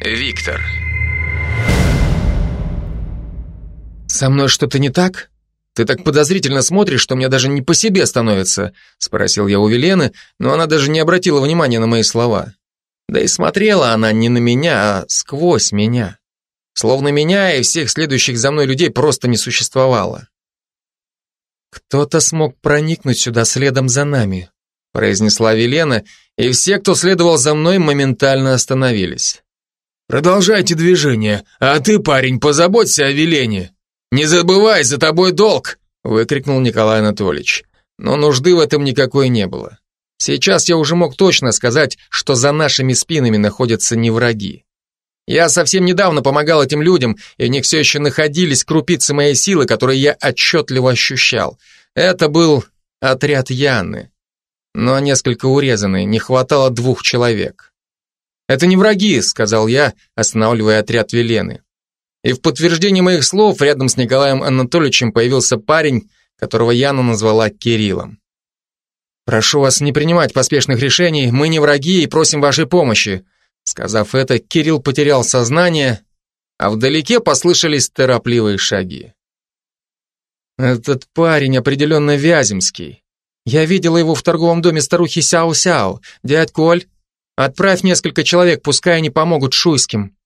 Виктор. «Со мной что-то не так? Ты так подозрительно смотришь, что мне даже не по себе становится», спросил я у Велены, но она даже не обратила внимания на мои слова. Да и смотрела она не на меня, а сквозь меня. Словно меня и всех следующих за мной людей просто не существовало. «Кто-то смог проникнуть сюда следом за нами», произнесла Велена, и все, кто следовал за мной, моментально остановились. «Продолжайте движение, а ты, парень, позаботься о Велене. Не забывай, за тобой долг!» выкрикнул Николай Анатольевич. Но нужды в этом никакой не было. Сейчас я уже мог точно сказать, что за нашими спинами находятся не враги. Я совсем недавно помогал этим людям, и в них все еще находились крупицы моей силы, которые я отчетливо ощущал. Это был отряд Яны. Но несколько урезанный, не хватало двух человек. «Это не враги», — сказал я, останавливая отряд Велены. И в подтверждение моих слов рядом с Николаем Анатольевичем появился парень, которого Яна назвала Кириллом. «Прошу вас не принимать поспешных решений, мы не враги и просим вашей помощи». Сказав это, Кирилл потерял сознание, а вдалеке послышались торопливые шаги. «Этот парень определенно Вяземский. Я видела его в торговом доме старухи Сяо-Сяо. Дядь Коль, отправь несколько человек, пускай они помогут шуйским».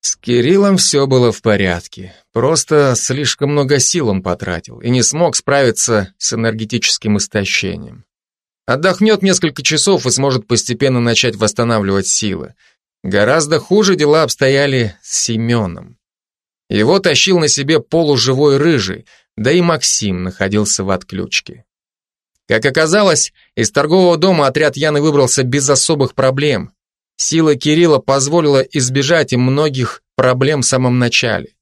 С Кириллом все было в порядке. Просто слишком много сил он потратил и не смог справиться с энергетическим истощением. Отдохнет несколько часов и сможет постепенно начать восстанавливать силы. Гораздо хуже дела обстояли с Семеном. Его тащил на себе полуживой рыжий, да и Максим находился в отключке. Как оказалось, из торгового дома отряд Яны выбрался без особых проблем. Сила Кирилла позволила избежать им многих проблем в самом начале.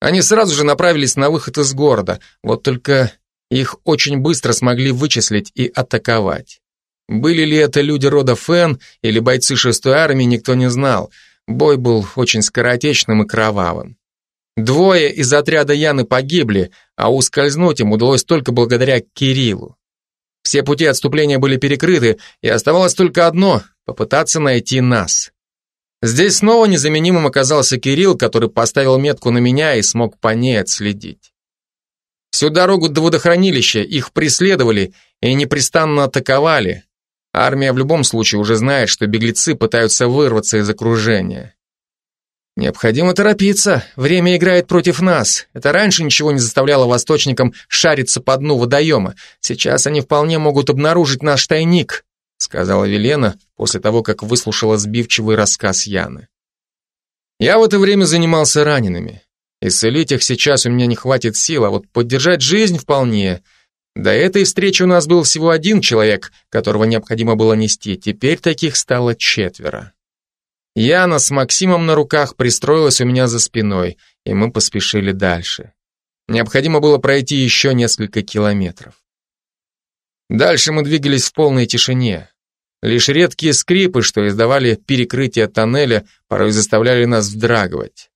Они сразу же направились на выход из города, вот только их очень быстро смогли вычислить и атаковать. Были ли это люди рода Фэн или бойцы шестой армии, никто не знал. Бой был очень скоротечным и кровавым. Двое из отряда Яны погибли, а ускользнуть им удалось только благодаря Кириллу. Все пути отступления были перекрыты, и оставалось только одно попытаться найти нас. Здесь снова незаменимым оказался Кирилл, который поставил метку на меня и смог по ней отследить. Всю дорогу до водохранилища их преследовали и непрестанно атаковали. Армия в любом случае уже знает, что беглецы пытаются вырваться из окружения. Необходимо торопиться, время играет против нас. Это раньше ничего не заставляло восточникам шариться по дну водоема. Сейчас они вполне могут обнаружить наш тайник сказала Велена после того, как выслушала сбивчивый рассказ Яны. Я в это время занимался ранеными. Исцелить их сейчас у меня не хватит сил, а вот поддержать жизнь вполне. До этой встречи у нас был всего один человек, которого необходимо было нести, теперь таких стало четверо. Яна с Максимом на руках пристроилась у меня за спиной, и мы поспешили дальше. Необходимо было пройти еще несколько километров. Дальше мы двигались в полной тишине. Лишь редкие скрипы, что издавали перекрытие тоннеля, порой заставляли нас вздрагивать.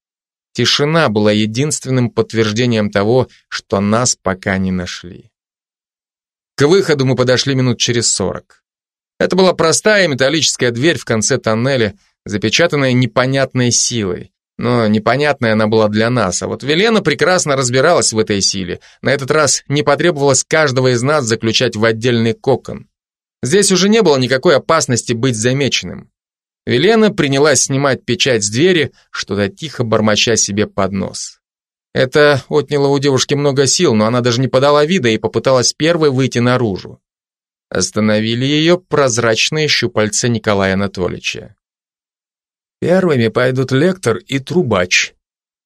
Тишина была единственным подтверждением того, что нас пока не нашли. К выходу мы подошли минут через сорок. Это была простая металлическая дверь в конце тоннеля, запечатанная непонятной силой. Но непонятная она была для нас, а вот Велена прекрасно разбиралась в этой силе. На этот раз не потребовалось каждого из нас заключать в отдельный кокон. Здесь уже не было никакой опасности быть замеченным. Велена принялась снимать печать с двери, что-то тихо бормоча себе под нос. Это отняло у девушки много сил, но она даже не подала вида и попыталась первой выйти наружу. Остановили ее прозрачные щупальца Николая Анатольевича. Первыми пойдут лектор и трубач.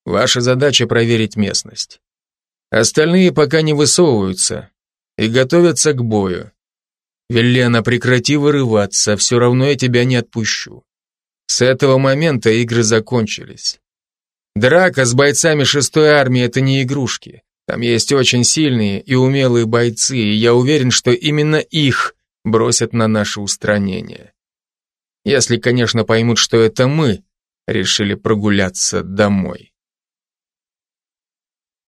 Ваша задача проверить местность. Остальные пока не высовываются и готовятся к бою. Велена, прекрати вырываться, все равно я тебя не отпущу. С этого момента игры закончились. Драка с бойцами шестой армии — это не игрушки. Там есть очень сильные и умелые бойцы, и я уверен, что именно их бросят на наше устранение. Если, конечно, поймут, что это мы решили прогуляться домой.